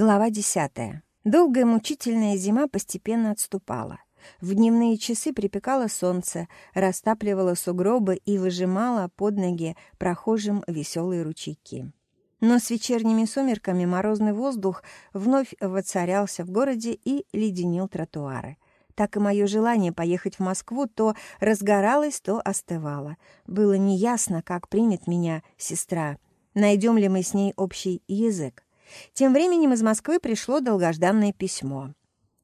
Глава десятая. Долгая мучительная зима постепенно отступала. В дневные часы припекало солнце, растапливало сугробы и выжимало под ноги прохожим веселые ручейки. Но с вечерними сумерками морозный воздух вновь воцарялся в городе и леденил тротуары. Так и мое желание поехать в Москву то разгоралось, то остывало. Было неясно, как примет меня сестра. Найдем ли мы с ней общий язык. Тем временем из Москвы пришло долгожданное письмо.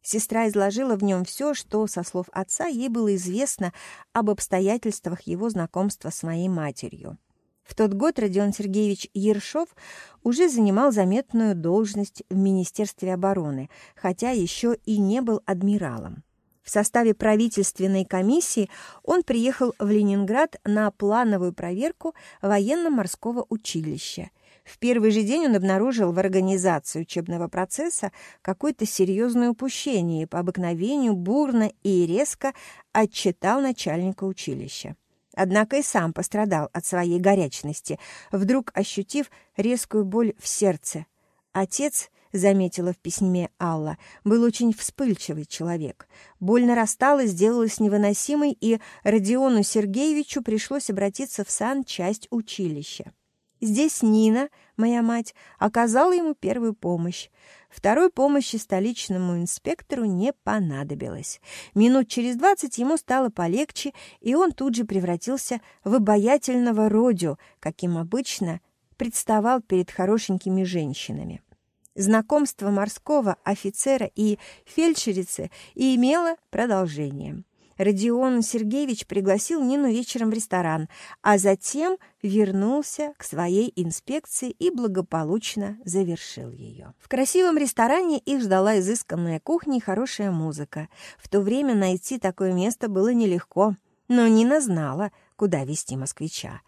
Сестра изложила в нем все, что, со слов отца, ей было известно об обстоятельствах его знакомства с моей матерью. В тот год Родион Сергеевич Ершов уже занимал заметную должность в Министерстве обороны, хотя еще и не был адмиралом. В составе правительственной комиссии он приехал в Ленинград на плановую проверку военно-морского училища – в первый же день он обнаружил в организации учебного процесса какое-то серьезное упущение и по обыкновению бурно и резко отчитал начальника училища. Однако и сам пострадал от своей горячности, вдруг ощутив резкую боль в сердце. Отец, заметила в письме Алла, был очень вспыльчивый человек. Боль нарастала, сделалась невыносимой, и Родиону Сергеевичу пришлось обратиться в санчасть училища. Здесь Нина, моя мать, оказала ему первую помощь. Второй помощи столичному инспектору не понадобилось. Минут через двадцать ему стало полегче, и он тут же превратился в обаятельного родю, каким обычно представал перед хорошенькими женщинами. Знакомство морского офицера и фельдшерицы имело продолжение. Родион Сергеевич пригласил Нину вечером в ресторан, а затем вернулся к своей инспекции и благополучно завершил ее. В красивом ресторане их ждала изысканная кухня и хорошая музыка. В то время найти такое место было нелегко, но Нина знала, куда вести москвича.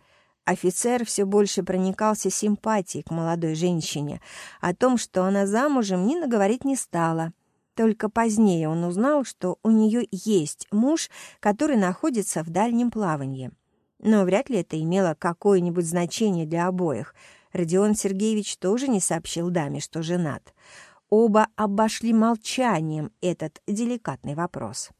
Офицер все больше проникался симпатией к молодой женщине. О том, что она замужем, Нина говорить не стала — только позднее он узнал, что у нее есть муж, который находится в дальнем плавании. Но вряд ли это имело какое-нибудь значение для обоих. Родион Сергеевич тоже не сообщил даме, что женат. Оба обошли молчанием этот деликатный вопрос.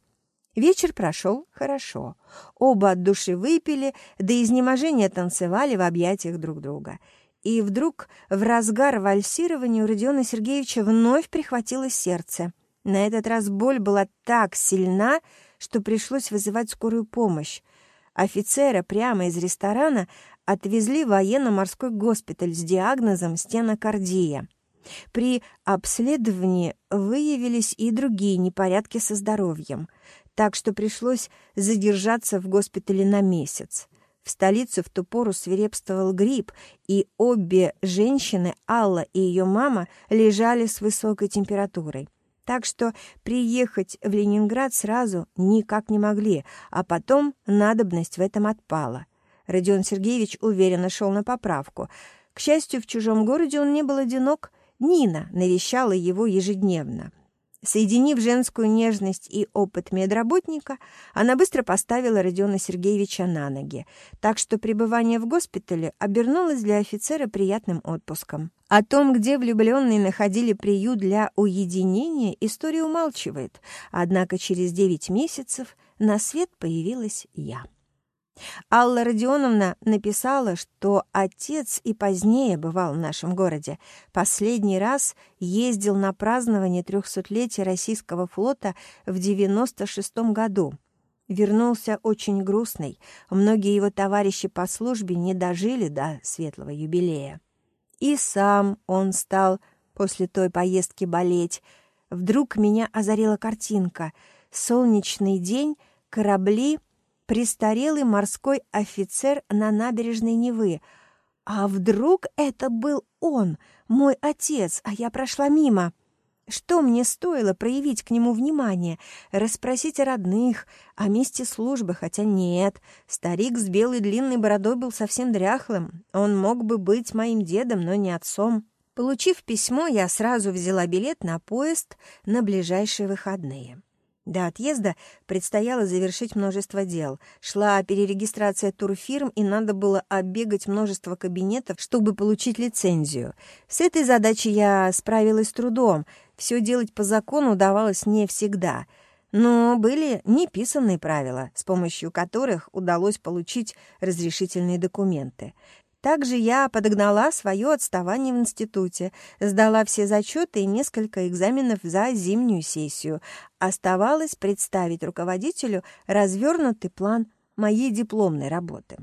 Вечер прошел хорошо. Оба от души выпили, до изнеможения танцевали в объятиях друг друга. И вдруг в разгар вальсирования у Родиона Сергеевича вновь прихватило сердце — на этот раз боль была так сильна, что пришлось вызывать скорую помощь. Офицера прямо из ресторана отвезли в военно-морской госпиталь с диагнозом стенокардия. При обследовании выявились и другие непорядки со здоровьем, так что пришлось задержаться в госпитале на месяц. В столице в ту пору свирепствовал грипп, и обе женщины, Алла и ее мама, лежали с высокой температурой так что приехать в Ленинград сразу никак не могли, а потом надобность в этом отпала. Родион Сергеевич уверенно шел на поправку. К счастью, в чужом городе он не был одинок. Нина навещала его ежедневно. Соединив женскую нежность и опыт медработника, она быстро поставила Родиона Сергеевича на ноги, так что пребывание в госпитале обернулось для офицера приятным отпуском. О том, где влюбленные находили приют для уединения, история умалчивает, однако через девять месяцев на свет появилась я. Алла Родионовна написала, что отец и позднее бывал в нашем городе. Последний раз ездил на празднование трехсотлетия российского флота в 96 году. Вернулся очень грустный. Многие его товарищи по службе не дожили до светлого юбилея. И сам он стал после той поездки болеть. Вдруг меня озарила картинка. Солнечный день, корабли — престарелый морской офицер на набережной Невы. А вдруг это был он, мой отец, а я прошла мимо? Что мне стоило проявить к нему внимание, расспросить о родных, о месте службы, хотя нет, старик с белой длинной бородой был совсем дряхлым. Он мог бы быть моим дедом, но не отцом. Получив письмо, я сразу взяла билет на поезд на ближайшие выходные. До отъезда предстояло завершить множество дел. Шла перерегистрация турфирм, и надо было оббегать множество кабинетов, чтобы получить лицензию. С этой задачей я справилась с трудом. Все делать по закону удавалось не всегда. Но были неписанные правила, с помощью которых удалось получить разрешительные документы. Также я подогнала свое отставание в институте, сдала все зачеты и несколько экзаменов за зимнюю сессию. Оставалось представить руководителю развернутый план моей дипломной работы.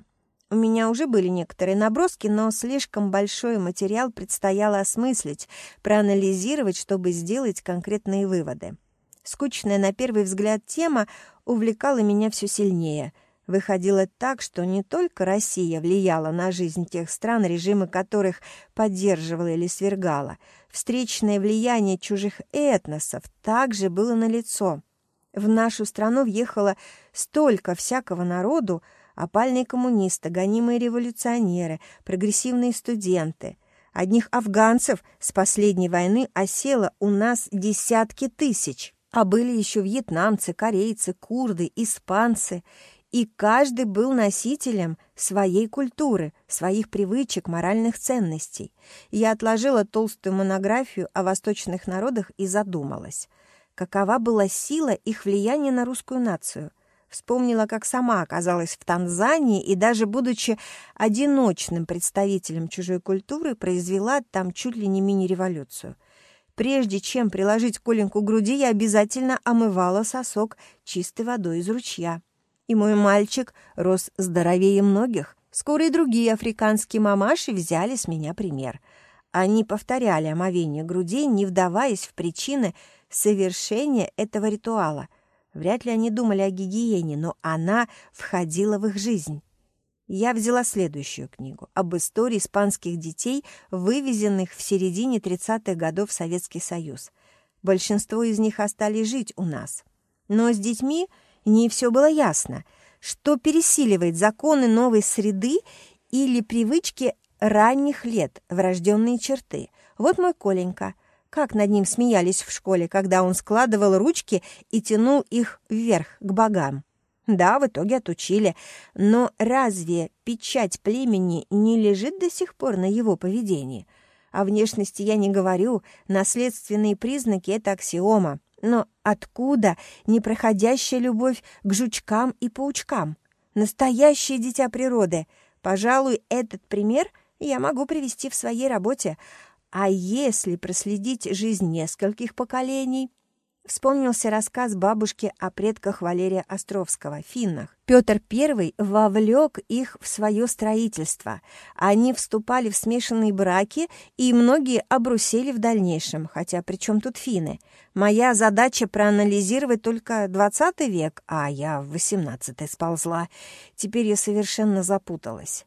У меня уже были некоторые наброски, но слишком большой материал предстояло осмыслить, проанализировать, чтобы сделать конкретные выводы. Скучная на первый взгляд тема увлекала меня все сильнее — Выходило так, что не только Россия влияла на жизнь тех стран, режимы которых поддерживала или свергала. Встречное влияние чужих этносов также было налицо. В нашу страну въехало столько всякого народу, опальные коммунисты, гонимые революционеры, прогрессивные студенты. Одних афганцев с последней войны осело у нас десятки тысяч. А были еще вьетнамцы, корейцы, курды, испанцы – и каждый был носителем своей культуры, своих привычек, моральных ценностей. Я отложила толстую монографию о восточных народах и задумалась, какова была сила их влияния на русскую нацию. Вспомнила, как сама оказалась в Танзании и даже будучи одиночным представителем чужой культуры, произвела там чуть ли не мини-революцию. Прежде чем приложить коленку к груди, я обязательно омывала сосок чистой водой из ручья и мой мальчик рос здоровее многих. Скоро и другие африканские мамаши взяли с меня пример. Они повторяли омовение грудей, не вдаваясь в причины совершения этого ритуала. Вряд ли они думали о гигиене, но она входила в их жизнь. Я взяла следующую книгу об истории испанских детей, вывезенных в середине 30-х годов в Советский Союз. Большинство из них остались жить у нас. Но с детьми не все было ясно, что пересиливает законы новой среды или привычки ранних лет, врожденные черты. Вот мой Коленька. Как над ним смеялись в школе, когда он складывал ручки и тянул их вверх, к богам. Да, в итоге отучили. Но разве печать племени не лежит до сих пор на его поведении? О внешности я не говорю, наследственные признаки — это аксиома. Но откуда непроходящая любовь к жучкам и паучкам? Настоящее дитя природы. Пожалуй, этот пример я могу привести в своей работе. А если проследить жизнь нескольких поколений — Вспомнился рассказ бабушки о предках Валерия Островского, финнах. Петр I вовлек их в свое строительство. Они вступали в смешанные браки, и многие обрусели в дальнейшем, хотя при чем тут финны? Моя задача проанализировать только 20 век, а я в 18 сползла. Теперь я совершенно запуталась.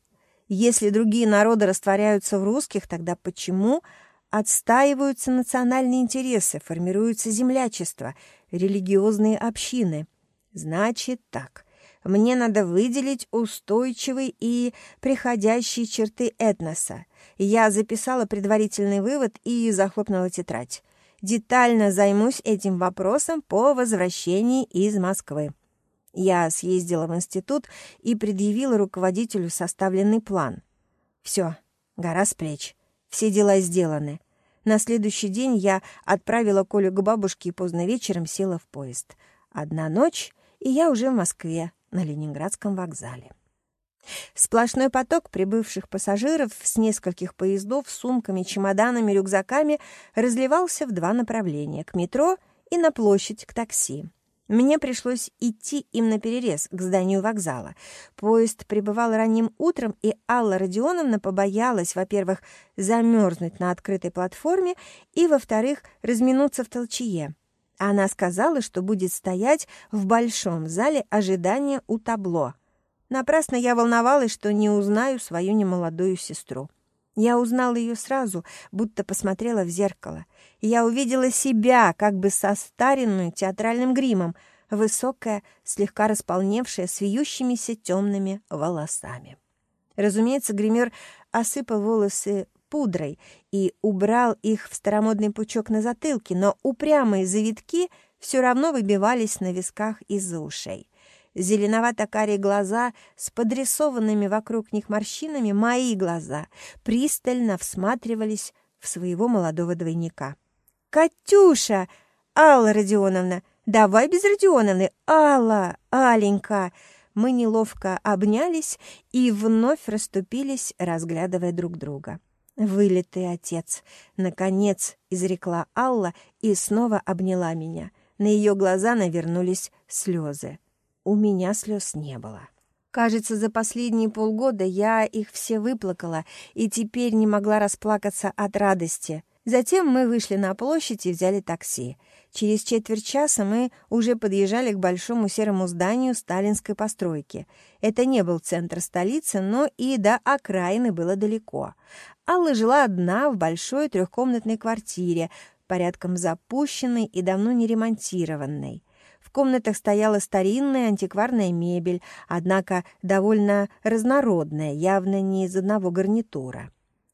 Если другие народы растворяются в русских, тогда почему отстаиваются национальные интересы, формируются землячество, религиозные общины. Значит так, мне надо выделить устойчивые и приходящие черты этноса. Я записала предварительный вывод и захлопнула тетрадь. Детально займусь этим вопросом по возвращении из Москвы. Я съездила в институт и предъявила руководителю составленный план. Все, гора с плеч. Все дела сделаны. На следующий день я отправила Колю к бабушке и поздно вечером села в поезд. Одна ночь, и я уже в Москве, на Ленинградском вокзале. Сплошной поток прибывших пассажиров с нескольких поездов с сумками, чемоданами, рюкзаками разливался в два направления — к метро и на площадь, к такси. Мне пришлось идти им на перерез к зданию вокзала. Поезд прибывал ранним утром, и Алла Родионовна побоялась, во-первых, замерзнуть на открытой платформе, и, во-вторых, разминуться в толчье. Она сказала, что будет стоять в большом зале ожидания у табло. Напрасно я волновалась, что не узнаю свою немолодую сестру. Я узнала ее сразу, будто посмотрела в зеркало. Я увидела себя, как бы состаренную театральным гримом, высокая, слегка располневшая, с вьющимися темными волосами. Разумеется, гример осыпал волосы пудрой и убрал их в старомодный пучок на затылке, но упрямые завитки все равно выбивались на висках из-за ушей. Зеленовато-карие глаза с подрисованными вокруг них морщинами, мои глаза, пристально всматривались в своего молодого двойника. «Катюша! Алла Родионовна! Давай без Родионовны! Алла! Аленька!» Мы неловко обнялись и вновь расступились, разглядывая друг друга. «Вылитый отец!» — наконец изрекла Алла и снова обняла меня. На ее глаза навернулись слезы. У меня слез не было. Кажется, за последние полгода я их все выплакала и теперь не могла расплакаться от радости. Затем мы вышли на площадь и взяли такси. Через четверть часа мы уже подъезжали к большому серому зданию сталинской постройки. Это не был центр столицы, но и до окраины было далеко. Алла жила одна в большой трехкомнатной квартире, порядком запущенной и давно не ремонтированной комнатах стояла старинная антикварная мебель, однако довольно разнородная, явно не из одного гарнитура.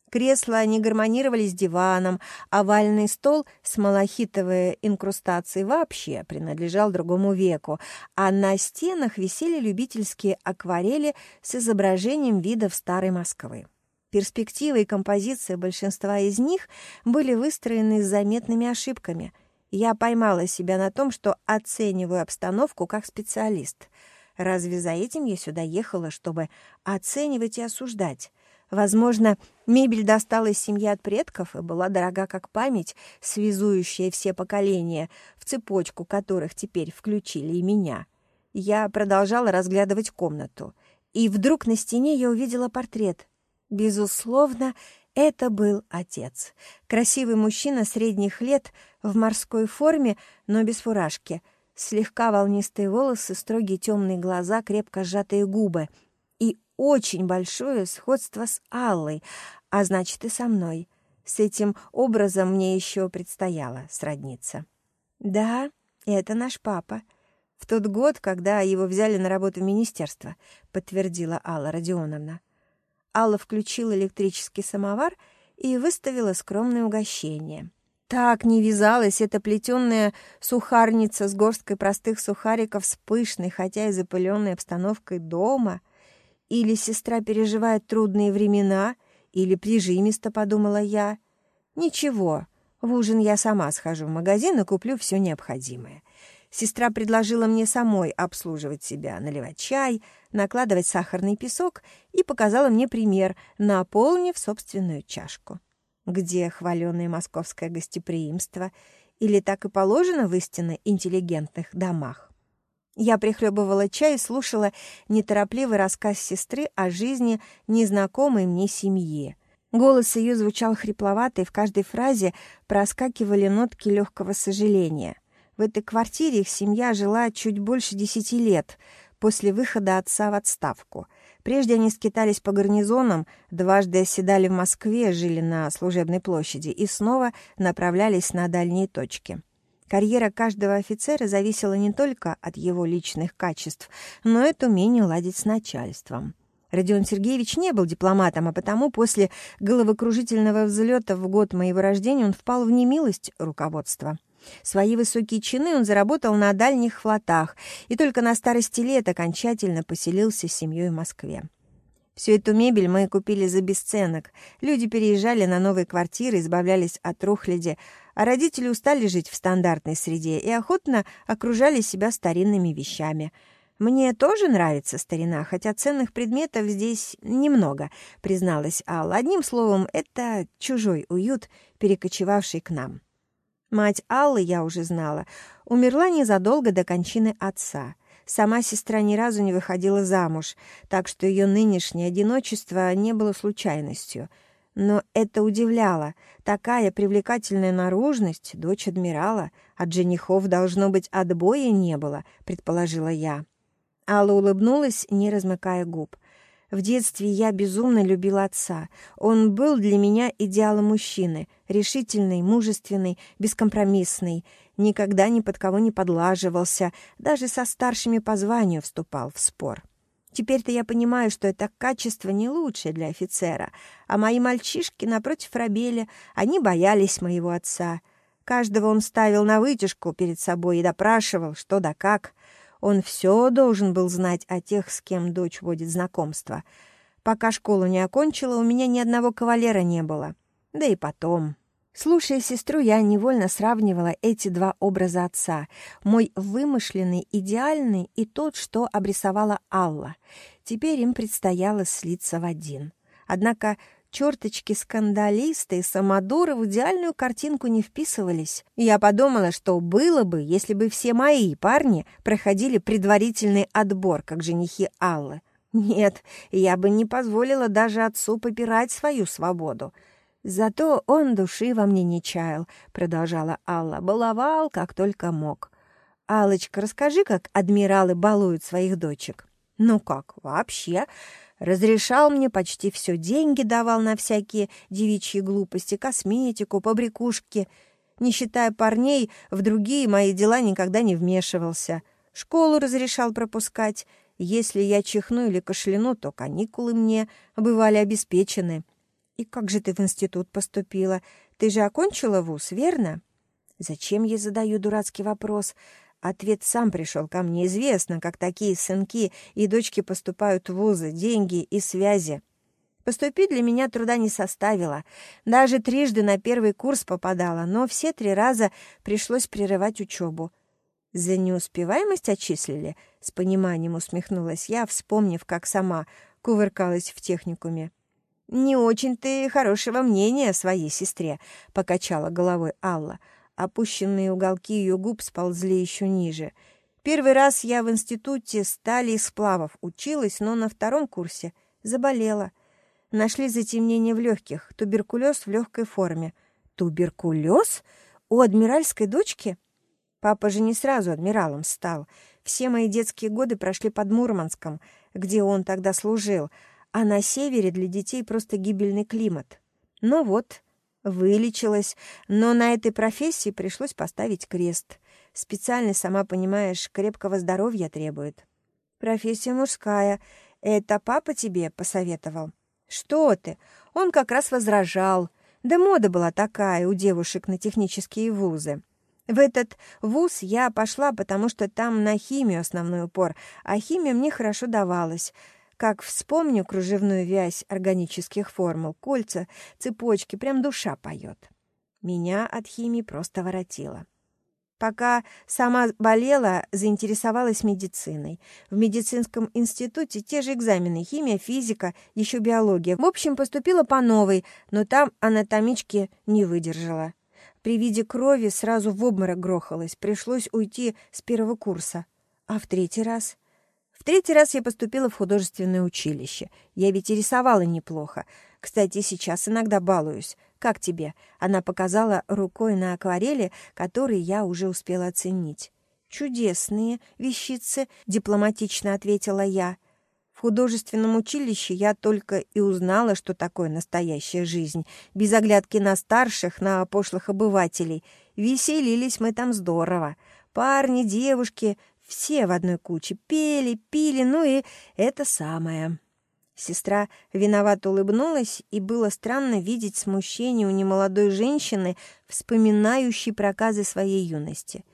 Кресла не гармонировали с диваном, овальный стол с малахитовой инкрустацией вообще принадлежал другому веку, а на стенах висели любительские акварели с изображением видов старой Москвы. Перспектива и композиция большинства из них были выстроены с заметными ошибками. Я поймала себя на том, что оцениваю обстановку как специалист. Разве за этим я сюда ехала, чтобы оценивать и осуждать? Возможно, мебель досталась семье от предков и была дорога как память, связующая все поколения, в цепочку которых теперь включили и меня. Я продолжала разглядывать комнату. И вдруг на стене я увидела портрет. Безусловно, это был отец. Красивый мужчина средних лет в морской форме, но без фуражки. Слегка волнистые волосы, строгие темные глаза, крепко сжатые губы. И очень большое сходство с Аллой, а значит и со мной. С этим образом мне еще предстояло сродниться. «Да, это наш папа», в тот год, когда его взяли на работу в министерство», — подтвердила Алла Родионовна. Алла включила электрический самовар и выставила скромное угощение. Так не вязалась эта плетеная сухарница с горсткой простых сухариков с пышной, хотя и запыленной обстановкой дома. Или сестра переживает трудные времена, или прижимисто, подумала я. Ничего, в ужин я сама схожу в магазин и куплю все необходимое. Сестра предложила мне самой обслуживать себя, наливать чай, накладывать сахарный песок и показала мне пример, наполнив собственную чашку. Где хваленое московское гостеприимство? Или так и положено в истинно интеллигентных домах? Я прихлебывала чай и слушала неторопливый рассказ сестры о жизни незнакомой мне семьи. Голос ее звучал хрипловато, и в каждой фразе проскакивали нотки легкого сожаления. В этой квартире их семья жила чуть больше десяти лет после выхода отца в отставку. Прежде они скитались по гарнизонам, дважды оседали в Москве, жили на служебной площади и снова направлялись на дальние точки. Карьера каждого офицера зависела не только от его личных качеств, но и от умения ладить с начальством. Родион Сергеевич не был дипломатом, а потому после головокружительного взлета в год моего рождения он впал в немилость руководства. Свои высокие чины он заработал на дальних флотах и только на старости лет окончательно поселился с семьей в Москве. Всю эту мебель мы купили за бесценок. Люди переезжали на новые квартиры, избавлялись от рухляди, а родители устали жить в стандартной среде и охотно окружали себя старинными вещами. «Мне тоже нравится старина, хотя ценных предметов здесь немного», — призналась Алла. «Одним словом, это чужой уют, перекочевавший к нам». Мать Аллы, я уже знала, умерла незадолго до кончины отца. Сама сестра ни разу не выходила замуж, так что ее нынешнее одиночество не было случайностью. Но это удивляло. Такая привлекательная наружность, дочь адмирала, от женихов, должно быть, отбоя не было, предположила я. Алла улыбнулась, не размыкая губ. В детстве я безумно любила отца. Он был для меня идеалом мужчины. Решительный, мужественный, бескомпромиссный. Никогда ни под кого не подлаживался. Даже со старшими по званию вступал в спор. Теперь-то я понимаю, что это качество не лучшее для офицера, а мои мальчишки напротив Рабеля, они боялись моего отца. Каждого он ставил на вытяжку перед собой и допрашивал, что да как. Он все должен был знать о тех, с кем дочь водит знакомство. Пока школу не окончила, у меня ни одного кавалера не было. Да и потом... Слушая сестру, я невольно сравнивала эти два образа отца. Мой вымышленный, идеальный и тот, что обрисовала Алла. Теперь им предстояло слиться в один. Однако черточки-скандалисты и самодуры в идеальную картинку не вписывались. Я подумала, что было бы, если бы все мои парни проходили предварительный отбор, как женихи Аллы. Нет, я бы не позволила даже отцу попирать свою свободу. «Зато он души во мне не чаял», — продолжала Алла. «Баловал, как только мог». алочка расскажи, как адмиралы балуют своих дочек». «Ну как, вообще?» Разрешал мне почти все, деньги давал на всякие девичьи глупости, косметику, побрякушки. Не считая парней, в другие мои дела никогда не вмешивался. Школу разрешал пропускать. Если я чихну или кашляну, то каникулы мне бывали обеспечены. «И как же ты в институт поступила? Ты же окончила вуз, верно?» «Зачем я задаю дурацкий вопрос?» Ответ сам пришел ко мне. Известно, как такие сынки и дочки поступают в вузы, деньги и связи. Поступить для меня труда не составило. Даже трижды на первый курс попадала, но все три раза пришлось прерывать учебу. «За неуспеваемость отчислили?» — с пониманием усмехнулась я, вспомнив, как сама кувыркалась в техникуме. «Не очень ты хорошего мнения о своей сестре», — покачала головой Алла. Опущенные уголки ее губ сползли еще ниже. «Первый раз я в институте стали и сплавов училась, но на втором курсе заболела. Нашли затемнение в легких, туберкулез в легкой форме». «Туберкулез? У адмиральской дочки?» Папа же не сразу адмиралом стал. Все мои детские годы прошли под Мурманском, где он тогда служил — а на севере для детей просто гибельный климат. Ну вот, вылечилась, но на этой профессии пришлось поставить крест. Специальность, сама понимаешь, крепкого здоровья требует. Профессия мужская. Это папа тебе посоветовал? Что ты? Он как раз возражал. Да мода была такая у девушек на технические вузы. В этот вуз я пошла, потому что там на химию основной упор, а химия мне хорошо давалась — как вспомню кружевную вязь органических формул, кольца, цепочки, прям душа поет. Меня от химии просто воротило. Пока сама болела, заинтересовалась медициной. В медицинском институте те же экзамены — химия, физика, еще биология. В общем, поступила по новой, но там анатомички не выдержала. При виде крови сразу в обморок грохалась, пришлось уйти с первого курса. А в третий раз в третий раз я поступила в художественное училище. Я ведь и рисовала неплохо. Кстати, сейчас иногда балуюсь. Как тебе?» Она показала рукой на акварели, которые я уже успела оценить. «Чудесные вещицы», — дипломатично ответила я. В художественном училище я только и узнала, что такое настоящая жизнь, без оглядки на старших, на пошлых обывателей. Веселились мы там здорово. Парни, девушки, все в одной куче пели, пили, ну и это самое. Сестра виновато улыбнулась, и было странно видеть смущение у немолодой женщины, вспоминающей проказы своей юности.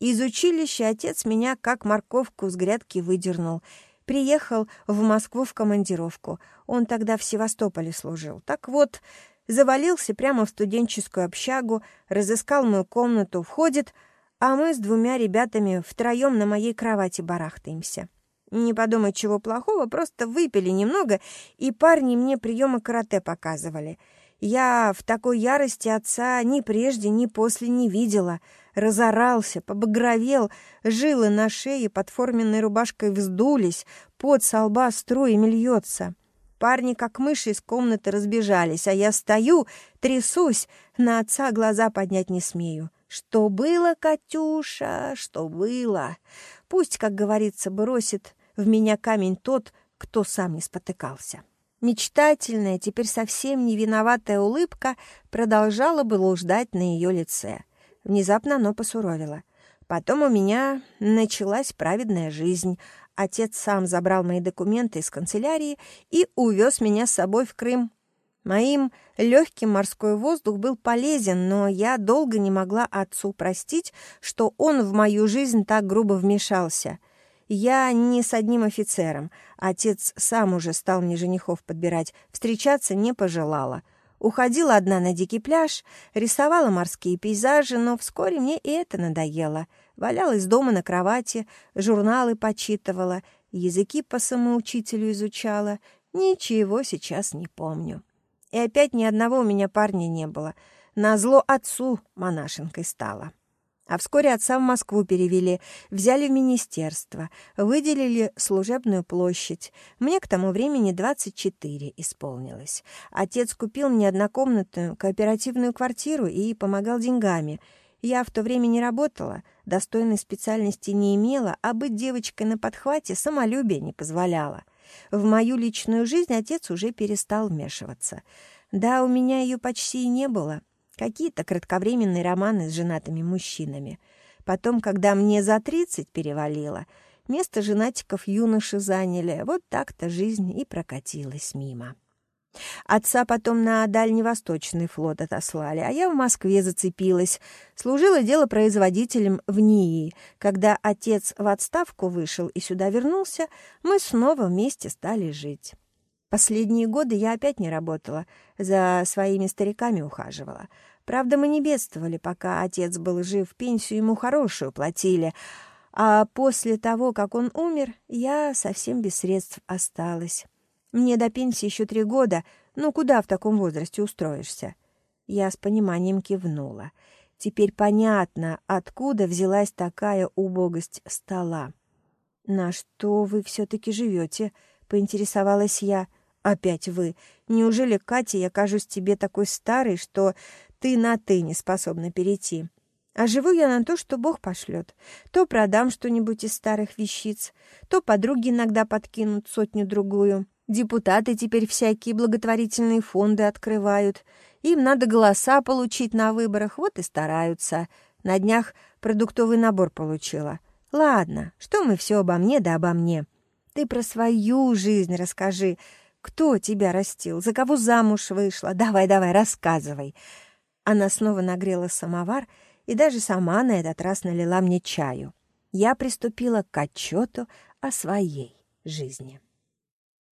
Из училища отец меня как морковку с грядки выдернул. Приехал в Москву в командировку. Он тогда в Севастополе служил. Так вот, завалился прямо в студенческую общагу, разыскал мою комнату, входит — а мы с двумя ребятами втроем на моей кровати барахтаемся. Не подумай чего плохого, просто выпили немного, и парни мне приемы карате показывали. Я в такой ярости отца ни прежде, ни после не видела. Разорался, побагровел, жилы на шее под форменной рубашкой вздулись, пот со лба струями льется. Парни, как мыши, из комнаты разбежались, а я стою, трясусь, на отца глаза поднять не смею. Что было, Катюша, что было? Пусть, как говорится, бросит в меня камень тот, кто сам не спотыкался. Мечтательная, теперь совсем не виноватая улыбка продолжала бы блуждать на ее лице. Внезапно оно посуровило. Потом у меня началась праведная жизнь. Отец сам забрал мои документы из канцелярии и увез меня с собой в Крым. Моим легким морской воздух был полезен, но я долго не могла отцу простить, что он в мою жизнь так грубо вмешался. Я не с одним офицером. Отец сам уже стал мне женихов подбирать. Встречаться не пожелала. Уходила одна на дикий пляж, рисовала морские пейзажи, но вскоре мне и это надоело. Валялась дома на кровати, журналы почитывала, языки по самоучителю изучала. Ничего сейчас не помню. И опять ни одного у меня парня не было. Назло отцу монашенкой стала. А вскоре отца в Москву перевели, взяли в министерство, выделили служебную площадь. Мне к тому времени 24 исполнилось. Отец купил мне однокомнатную кооперативную квартиру и помогал деньгами. Я в то время не работала, достойной специальности не имела, а быть девочкой на подхвате самолюбие не позволяло. В мою личную жизнь отец уже перестал вмешиваться. Да, у меня ее почти и не было. Какие-то кратковременные романы с женатыми мужчинами. Потом, когда мне за тридцать перевалило, место женатиков юноши заняли. Вот так-то жизнь и прокатилась мимо. Отца потом на Дальневосточный флот отослали, а я в Москве зацепилась. Служила дело производителем в НИИ. Когда отец в отставку вышел и сюда вернулся, мы снова вместе стали жить. Последние годы я опять не работала, за своими стариками ухаживала. Правда, мы не бедствовали, пока отец был жив, пенсию ему хорошую платили, а после того, как он умер, я совсем без средств осталась. Мне до пенсии еще три года. Ну, куда в таком возрасте устроишься?» Я с пониманием кивнула. Теперь понятно, откуда взялась такая убогость стола. «На что вы все-таки живете?» — поинтересовалась я. «Опять вы. Неужели, Катя, я кажусь тебе такой старой, что ты на «ты» не способна перейти?» А живу я на то, что Бог пошлет. То продам что-нибудь из старых вещиц, то подруги иногда подкинут сотню-другую. Депутаты теперь всякие благотворительные фонды открывают. Им надо голоса получить на выборах, вот и стараются. На днях продуктовый набор получила. Ладно, что мы все обо мне да обо мне. Ты про свою жизнь расскажи. Кто тебя растил? За кого замуж вышла? Давай-давай, рассказывай. Она снова нагрела самовар и даже сама на этот раз налила мне чаю. Я приступила к отчету о своей жизни.